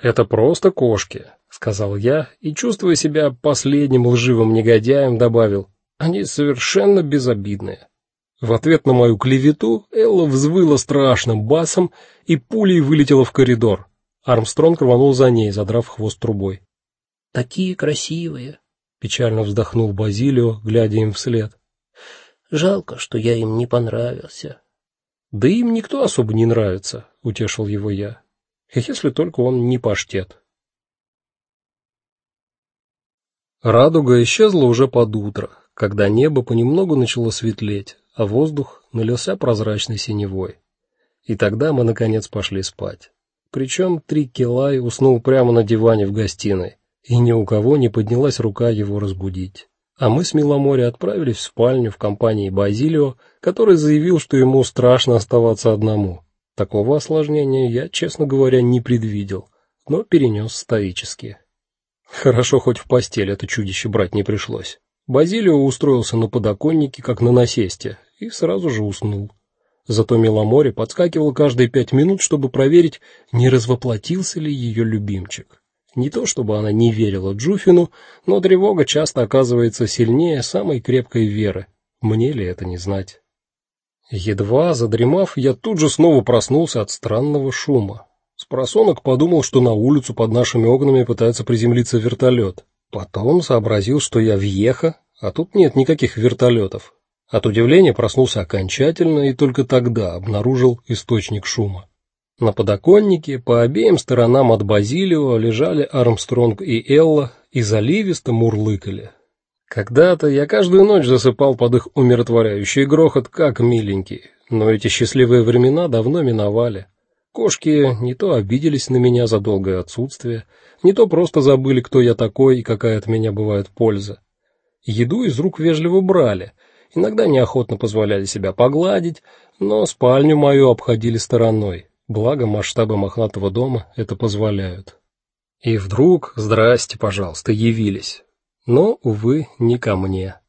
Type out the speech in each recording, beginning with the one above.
Это просто кошки, сказал я и, чувствуя себя последним лживым негодяем, добавил: они совершенно безобидные. В ответ на мою клевету Элла взвыла страшным басом и пулей вылетела в коридор. Армстронг рванул за ней, задрав хвост трубой. Такие красивые, печально вздохнул Базилио, глядя им вслед. Жалко, что я им не понравился. Да им никто особо не нравится, утешил его я. Если только он не паштет. Радуга исчезла уже под утро, когда небо понемногу начало светлеть, а воздух налился прозрачной синевой. И тогда мы наконец пошли спать. Причем Триккилай уснул прямо на диване в гостиной, и ни у кого не поднялась рука его разбудить. А мы с Миломори отправились в спальню в компании Базилио, который заявил, что ему страшно оставаться одному. Такого осложнения я, честно говоря, не предвидел, но перенес стоически. Хорошо хоть в постель это чудище брать не пришлось. Базилио устроился на подоконнике, как на насесте, и сразу же уснул. Зато Миломоре подскакивал каждые пять минут, чтобы проверить, не развоплотился ли ее любимчик. Не то чтобы она не верила Джуфину, но тревога часто оказывается сильнее самой крепкой веры. Мне ли это не знать? Едва задремав, я тут же снова проснулся от странного шума. Спросонок подумал, что на улицу под нашими окнами пытается приземлиться вертолет. Потом сообразил, что я в Ехо, а тут нет никаких вертолетов. От удивления проснулся окончательно и только тогда обнаружил источник шума. На подоконнике по обеим сторонам от Базилио лежали Армстронг и Элла и заливисто мурлыкали. Когда-то я каждую ночь засыпал под их умиротворяющий грохот, как миленький, но эти счастливые времена давно миновали. Кошки не то обиделись на меня за долгое отсутствие, не то просто забыли, кто я такой и какая от меня бывает польза. Еду из рук вежливо брали, иногда неохотно позволяли себя погладить, но спальню мою обходили стороной. Благо масштабы мохнатого дома это позволяют. И вдруг, здрасте, пожалуйста, явились. Но увы, не ко мне.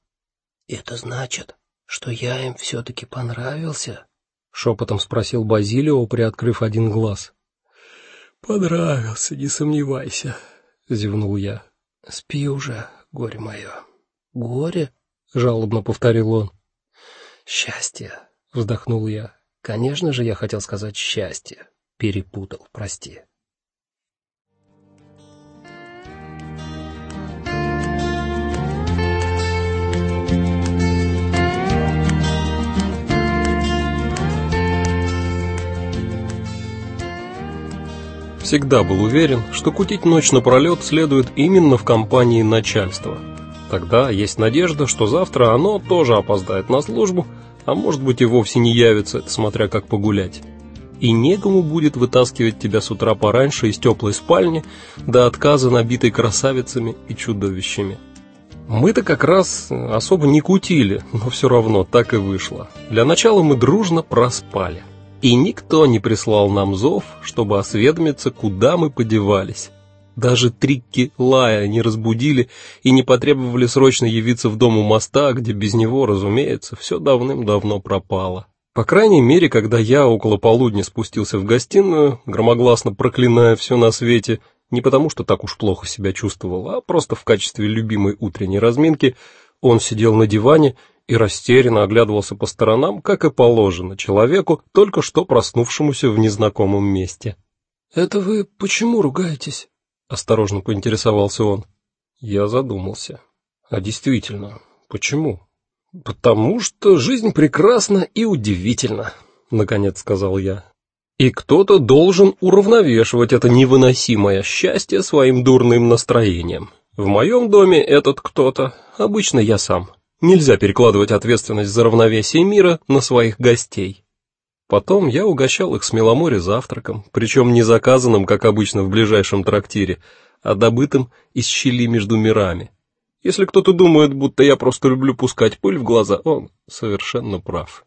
Это значит, что я им все таки понравился, шепотом спросил Базилио, приоткрыв один глаз. Понравился, не сомневайся, зевнул я. Спи уже, горе мое. Горе? жалобно повторил он. Счастье, вздохнул я. Конечно же, я хотел сказать счастье. Перепутал, прости. Всегда был уверен, что кутить ночь напролет следует именно в компании начальства. Тогда есть надежда, что завтра оно тоже опоздает на службу, а может быть и вовсе не явится, смотря как погулять. И некому будет вытаскивать тебя с утра пораньше из теплой спальни до отказа набитой красавицами и чудовищами. Мы-то как раз особо не кутили, но все равно так и вышло. Для начала мы дружно проспали и никто не прислал нам зов, чтобы осведомиться, куда мы подевались. Даже трикки Лая не разбудили и не потребовали срочно явиться в дом у моста, где без него, разумеется, все давным-давно пропало. По крайней мере, когда я около полудня спустился в гостиную, громогласно проклиная все на свете, не потому что так уж плохо себя чувствовал, а просто в качестве любимой утренней разминки, он сидел на диване и растерянно оглядывался по сторонам, как и положено человеку, только что проснувшемуся в незнакомом месте. "Это вы почему ругаетесь?" осторожно поинтересовался он. Я задумался. А действительно, почему? Потому что жизнь прекрасна и удивительна, наконец сказал я. И кто-то должен уравновешивать это невыносимое счастье своим дурным настроением. В моем доме этот кто-то обычно я сам. Нельзя перекладывать ответственность за равновесие мира на своих гостей. Потом я угощал их с Меломори завтраком, причем не заказанным, как обычно в ближайшем трактире, а добытым из щели между мирами. Если кто-то думает, будто я просто люблю пускать пыль в глаза, он совершенно прав.